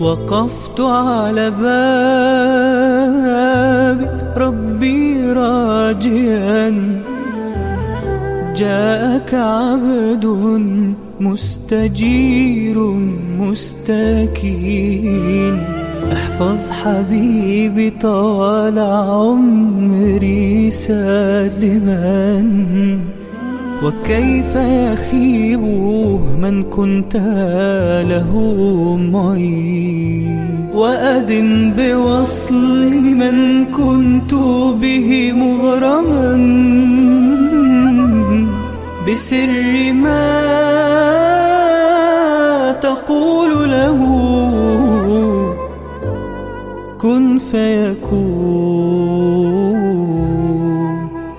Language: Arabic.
وقفت على باب ربي راجيا. جاءك عبد مستجير مستكين. احفظ حبيبي طال عمري سالما. وكيف يخيب من كنت له معين؟ وأدم بوصل من كنت به مغرما. بسر ما تقول له كن فيكون.